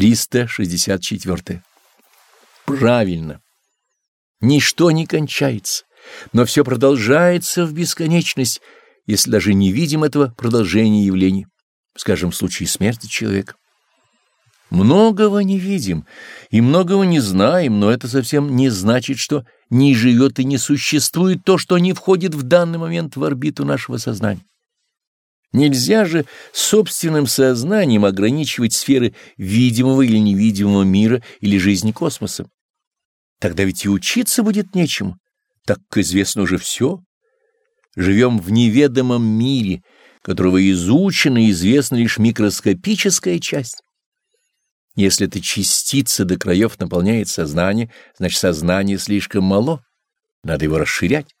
364. Правильно. Ничто не кончается, но все продолжается в бесконечность, если даже не видим этого продолжения явлений, скажем, в случае смерти человека. Многого не видим и многого не знаем, но это совсем не значит, что не живет и не существует то, что не входит в данный момент в орбиту нашего сознания. Нельзя же собственным сознанием ограничивать сферы видимого или невидимого мира или жизни космоса. Тогда ведь и учиться будет нечему, так как известно уже все. Живем в неведомом мире, которого изучена и известна лишь микроскопическая часть. Если эта частица до краев наполняет сознание, значит сознание слишком мало, надо его расширять.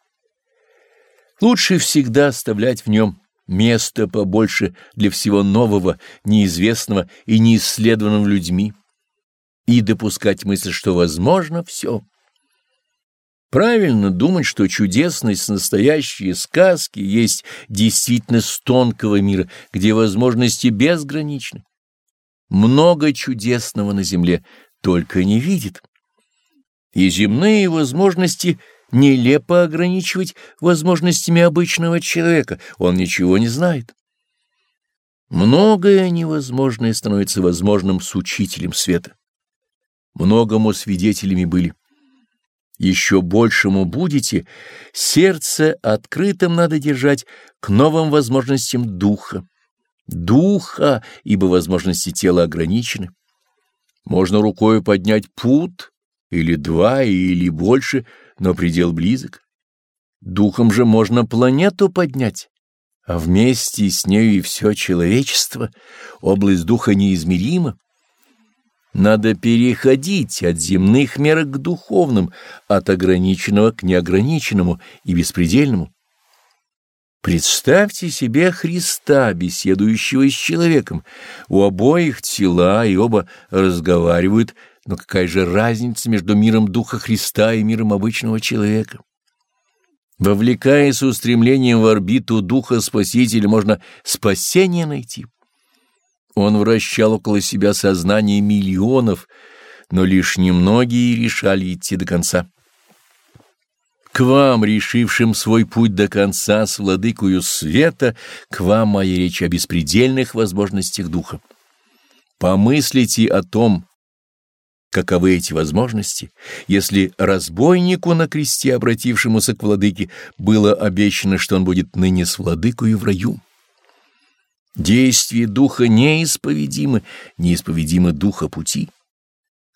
Лучше всегда оставлять в нем место побольше для всего нового, неизвестного и неисследованного людьми, и допускать мысль, что возможно все. Правильно думать, что чудесность настоящие сказки есть действительность тонкого мира, где возможности безграничны. Много чудесного на земле, только не видит. И земные возможности нелепо ограничивать возможностями обычного человека, он ничего не знает. Многое невозможное становится возможным с учителем света. Многому свидетелями были. Еще большему будете, сердце открытым надо держать к новым возможностям духа духа, ибо возможности тела ограничены. Можно рукой поднять пут, или два, или больше, но предел близок. Духом же можно планету поднять, а вместе с нею и все человечество, область духа неизмерима. Надо переходить от земных мерок к духовным, от ограниченного к неограниченному и беспредельному. Представьте себе Христа, беседующего с человеком. У обоих тела, и оба разговаривают, но какая же разница между миром Духа Христа и миром обычного человека? Вовлекаясь устремлением в орбиту Духа Спасителя, можно спасение найти. Он вращал около себя сознание миллионов, но лишь немногие решали идти до конца. К вам, решившим свой путь до конца с владыкою света, к вам моя речь о беспредельных возможностях духа. Помыслите о том, каковы эти возможности, если разбойнику на кресте, обратившемуся к владыке, было обещано, что он будет ныне с владыкою в раю. Действия духа неисповедимы, неисповедимы духа пути.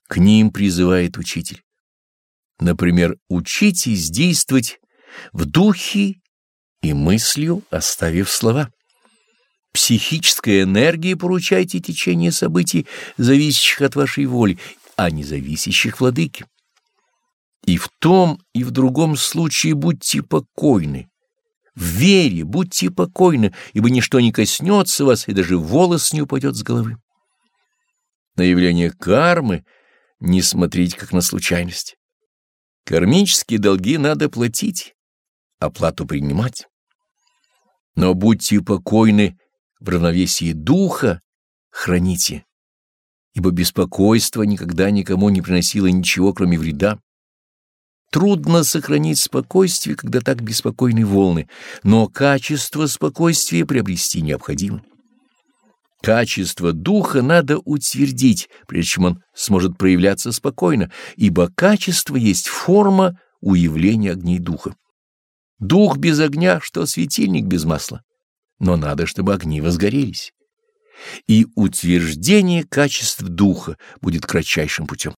К ним призывает учитель. Например, учитесь действовать в духе и мыслью, оставив слова. Психической энергии поручайте течение событий, зависящих от вашей воли, а не зависящих владыки. И в том, и в другом случае будьте покойны. В вере будьте покойны, ибо ничто не коснется вас, и даже волос не упадет с головы. На явление кармы не смотрите как на случайность. Кармические долги надо платить, оплату принимать. Но будьте покойны в равновесии духа, храните, ибо беспокойство никогда никому не приносило ничего, кроме вреда. Трудно сохранить спокойствие, когда так беспокойны волны, но качество спокойствия приобрести необходимо. Качество духа надо утвердить, прежде чем он сможет проявляться спокойно, ибо качество есть форма уявления огней духа. Дух без огня, что светильник без масла, но надо, чтобы огни возгорелись. И утверждение качеств духа будет кратчайшим путем.